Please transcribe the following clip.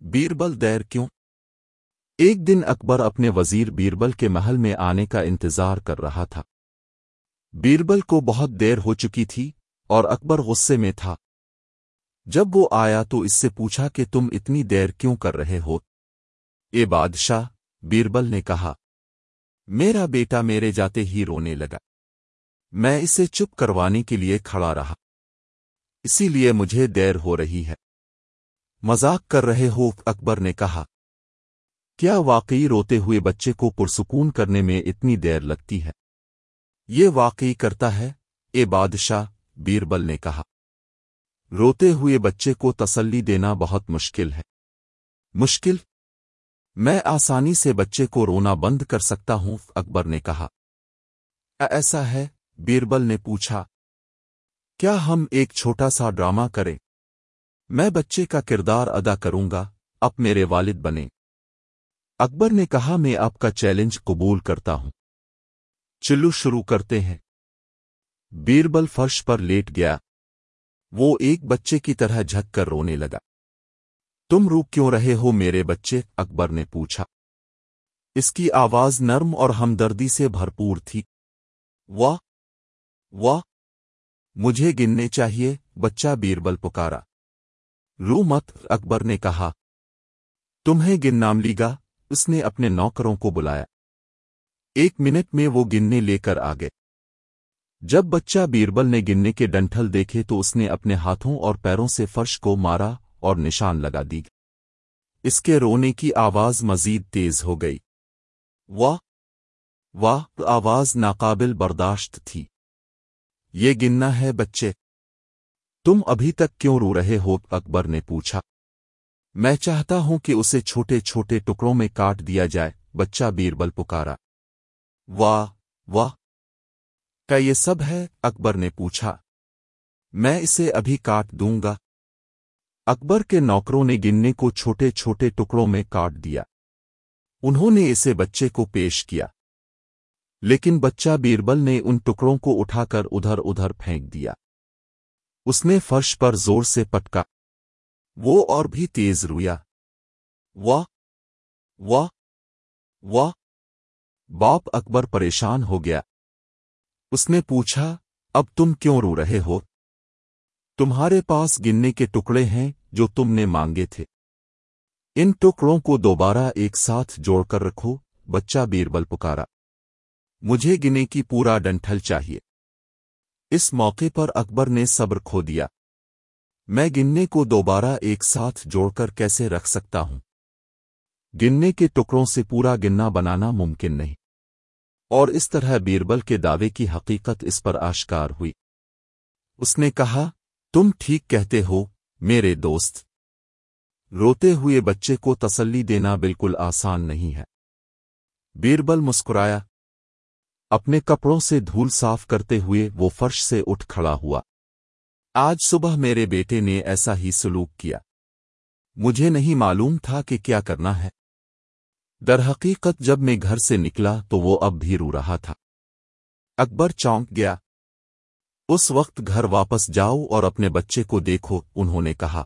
بیربل دیر کیوں؟ ایک دن اکبر اپنے وزیر بیربل کے محل میں آنے کا انتظار کر رہا تھا۔ بیربل کو بہت دیر ہو چکی تھی اور اکبر غصے میں تھا۔ جب وہ آیا تو اس سے پوچھا کہ تم اتنی دیر کیوں کر رہے ہو؟ اے بادشاہ، بیربل نے کہا، میرا بیٹا میرے جاتے ہی رونے لگا۔ میں اسے چپ کروانے کے لیے کھڑا رہا۔ اسی لیے مجھے دیر ہو رہی ہے۔ مذاق کر رہے ہو، اکبر نے کہا۔ کیا واقعی روتے ہوئے بچے کو پرسکون کرنے میں اتنی دیر لگتی ہے؟ یہ واقعی کرتا ہے، اے بادشاہ، بیربل نے کہا۔ روتے ہوئے بچے کو تسلی دینا بہت مشکل ہے۔ مشکل؟ میں آسانی سے بچے کو رونا بند کر سکتا ہوں، اکبر نے کہا۔ ایسا ہے؟ بیربل نے پوچھا۔ کیا ہم ایک چھوٹا سا ڈرامہ کریں؟ میں بچے کا کردار ادا کروں گا اب میرے والد بنے اکبر نے کہا، میں آپ کا چیلنج قبول کرتا ہوں۔ چلو شروع کرتے ہیں۔ بیربل فرش پر لیٹ گیا۔ وہ ایک بچے کی طرح جھک کر رونے لگا۔ تم رو کیوں رہے ہو میرے بچے؟ اکبر نے پوچھا۔ اس کی آواز نرم اور ہمدردی سے بھرپور تھی۔ واہ واہ، مجھے گننے چاہیے، بچہ بیربل پکارا۔ رو مت، اکبر نے کہا۔ تمہیں گن نام لیگا اس نے اپنے نوکروں کو بلایا۔ ایک منٹ میں وہ گننے لے کر آگے جب بچہ بیربل نے گننے کے ڈنٹھل دیکھے تو اس نے اپنے ہاتھوں اور پیروں سے فرش کو مارا اور نشان لگا دی۔ اس کے رونے کی آواز مزید تیز ہو گئی۔ واہ واہ، آواز ناقابل برداشت تھی۔ یہ گننا ہے بچے۔ تم ابھی تک کیوں رو رہے ہو؟ اکبر نے پوچھا۔ میں چاہتا ہوں کہ اسے چھوٹے چھوٹے ٹکڑوں میں کاٹ دیا جائے۔ بچہ بیربل پکارا۔ واہ واہ۔ کیا یہ سب ہے؟ اکبر نے پوچھا۔ میں اسے ابھی کاٹ دوں گا۔ اکبر کے نوکروں نے گننے کو چھوٹے چھوٹے ٹکڑوں میں کاٹ دیا۔ انہوں نے اسے بچے کو پیش کیا۔ لیکن بچہ بیربل نے ان ٹکڑوں کو اٹھا کر ادھر ادھر پھینک دیا۔ اس نے فرش پر زور سے پٹکا۔ وہ اور بھی تیز رویا۔ واہ واہ واہ۔ باپ اکبر پریشان ہو گیا۔ اس نے پوچھا، اب تم کیوں رو رہے ہو؟ تمہارے پاس گننے کے ٹکڑے ہیں جو تم نے مانگے تھے۔ ان ٹکڑوں کو دوبارہ ایک ساتھ جوڑ کر رکھو، بچہ بیربل پکارا۔ مجھے گنے کی پورا ڈنٹھل چاہیے۔ اس موقع پر اکبر نے صبر کھو دیا۔ میں گننے کو دوبارہ ایک ساتھ جوڑ کر کیسے رکھ سکتا ہوں؟ گننے کے ٹکڑوں سے پورا گننا بنانا ممکن نہیں۔ اور اس طرح بیربل کے دعوے کی حقیقت اس پر آشکار ہوئی۔ اس نے کہا، تم ٹھیک کہتے ہو، میرے دوست۔ روتے ہوئے بچے کو تسلی دینا بالکل آسان نہیں ہے۔ بیربل مسکرایا اپنے کپڑوں سے دھول صاف کرتے ہوئے وہ فرش سے اٹھ کھڑا ہوا۔ آج صبح میرے بیٹے نے ایسا ہی سلوک کیا۔ مجھے نہیں معلوم تھا کہ کیا کرنا ہے۔ در حقیقت جب میں گھر سے نکلا تو وہ اب بھی رو رہا تھا۔ اکبر چونک گیا۔ اس وقت گھر واپس جاؤ اور اپنے بچے کو دیکھو، انہوں نے کہا۔